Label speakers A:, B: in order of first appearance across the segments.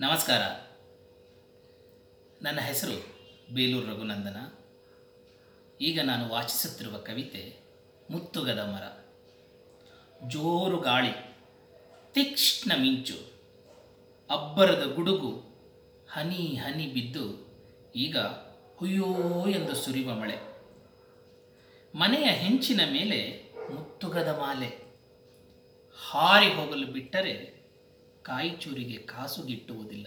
A: ನಮಸ್ಕಾರ. ನನ್ನ ಹೆಸರು ಬೇಲೂರು ರಘುನಂದನ. ಈಗ ನಾನು ವಾಚಿಸುತ್ತಿರುವ ಕವಿತೆ ಮುತ್ತುಗದ ಮರ. ಜೋರು ಗಾಳಿ, ತೀಕ್ಷ್ಣ ಮಿಂಚು, ಅಬ್ಬರದ ಗುಡುಗು, ಹನಿ ಹನಿ ಬಿದ್ದು, ಈಗ ಹುಯ್ಯೋ ಎಂದು ಸುರಿವ ಮಳೆ. ಮನೆಯ ಹೆಂಚಿನ ಮೇಲೆ ಮುತ್ತುಗದ ಮಾಲೆ. ಹಾರಿ ಹೋಗಲು ಬಿಟ್ಟರೆ ಕಾಯಿಚೂರಿಗೆ ಕಾಸು ಗಿಟ್ಟುವುದಿಲ್ಲ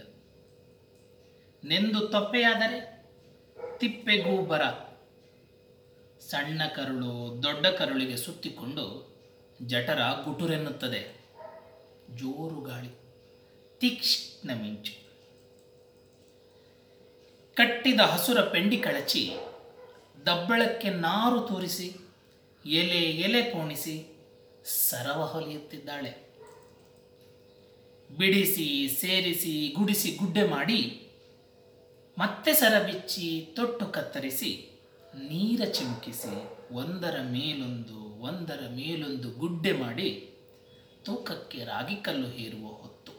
A: ನೆಂದು ತಪ್ಪೆಯಾದರೆ ತಿಪ್ಪೆಗೂ ಬರ ಸಣ್ಣ ಕರುಳು ದೊಡ್ಡ ಕರುಳಿಗೆ ಸುತ್ತಿಕೊಂಡು ಜಠರ ಗುಟುರೆನ್ನುತ್ತದೆ. ಜೋರು ಗಾಳಿ, ತೀಕ್ಷ್ಣ ಮಿಂಚು. ಕಟ್ಟಿದ ಹಸುರ ಪೆಂಡಿ ಕಳಚಿ ದಬ್ಬಳಕ್ಕೆ ನಾರು ತೋರಿಸಿ ಎಲೆ ಎಲೆ ಕೋಣಿಸಿ ಸರವ ಹೊಲಿಯುತ್ತಿದ್ದಾಳೆ. ಬಿಡಿಸಿ, ಸೇರಿಸಿ, ಗುಡಿಸಿ ಗುಡ್ಡೆ ಮಾಡಿ ಮತ್ತೆ ಸರ ಬಿಚ್ಚಿ, ತೊಟ್ಟು ಕತ್ತರಿಸಿ, ನೀರ ಚಿಮುಕಿಸಿ, ಒಂದರ ಮೇಲೊಂದು ಒಂದರ ಮೇಲೊಂದು ಗುಡ್ಡೆ ಮಾಡಿ ತೂಕಕ್ಕೆ ರಾಗಿ ಕಲ್ಲು ಹೇರುವ ಹೊತ್ತು.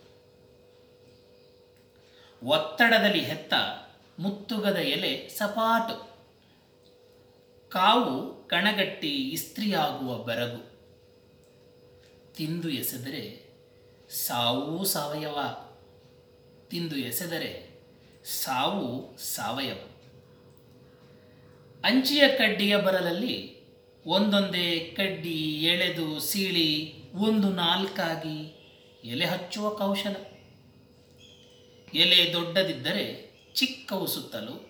A: ಒತ್ತಡದಲ್ಲಿ ಹೆತ್ತ ಮುತ್ತುಗದ ಎಲೆ ಸಪಾಟು. ಕಾವು ಕಣಗಟ್ಟಿ ಇಸ್ತ್ರಿಯಾಗುವ ಬೆರಗು. ತಿಂದು ಎಸೆದರೆ ಸಾವು ಸಾವಯವ. ತಿಂದು ಎಸೆದರೆ ಸಾವು ಸಾವಯವ. ಅಂಚಿಯ ಕಡ್ಡಿಯ ಬರಲಲ್ಲಿ ಒಂದೊಂದೇ ಕಡ್ಡಿ ಎಳೆದು ಸೀಳಿ ಒಂದು ನಾಲ್ಕಾಗಿ ಎಲೆ ಹಚ್ಚುವ ಕೌಶಲ. ಎಲೆ ದೊಡ್ಡದಿದ್ದರೆ ಚಿಕ್ಕವು ಸುತ್ತಲು,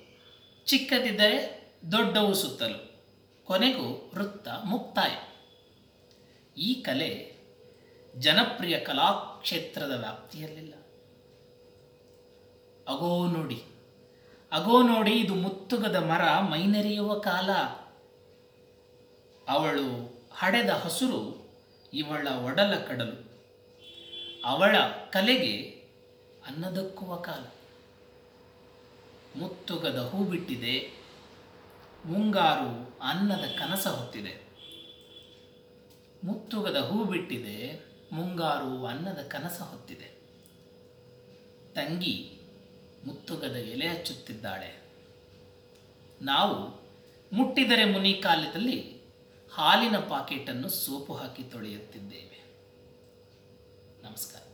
A: ಚಿಕ್ಕದಿದ್ದರೆ ದೊಡ್ಡವು ಸುತ್ತಲು, ಕೊನೆಗೂ ವೃತ್ತ ಮುಕ್ತಾಯ. ಈ ಕಲೆ ಜನಪ್ರಿಯ ಕಲಾಕ್ಷೇತ್ರದ ವ್ಯಾಪ್ತಿಯಲ್ಲಿಲ್ಲ ಅಗೋ ನೋಡಿ ಅಗೋ ನೋಡಿ ಇದು ಮುತ್ತುಗದ ಮರ ಮೈನೆರೆಯುವ ಕಾಲ. ಅವಳು ಹಡೆದ ಹಸುರು ಇವಳ ಒಡಲ ಕಡಲು. ಅವಳ ಕಲೆಗೆ ಅನ್ನದಕ್ಕುವ ಕಾಲ. ಮುತ್ತುಗದ ಹೂ ಬಿಟ್ಟಿದೆ, ಮುಂಗಾರು ಅನ್ನದ ಕನಸ ಹೊತ್ತಿದೆ. ಮುತ್ತುಗದ ಹೂ ಬಿಟ್ಟಿದೆ ಮುಂಗಾರು ಅನ್ನದ ಕನಸ ಹೊತ್ತಿದೆ. ತಂಗಿ ಮುತ್ತುಗದ ಎಲೆ ಹಚ್ಚುತ್ತಿದ್ದಾಳೆ. ನಾವು ಮುಟ್ಟಿದರೆ ಮುನಿ ಕಾಲದಲ್ಲಿ ಹಾಲಿನ ಪಾಕೆಟನ್ನು ಸೋಪು ಹಾಕಿ ತೊಳೆಯುತ್ತಿದ್ದೇವೆ. ನಮಸ್ಕಾರ.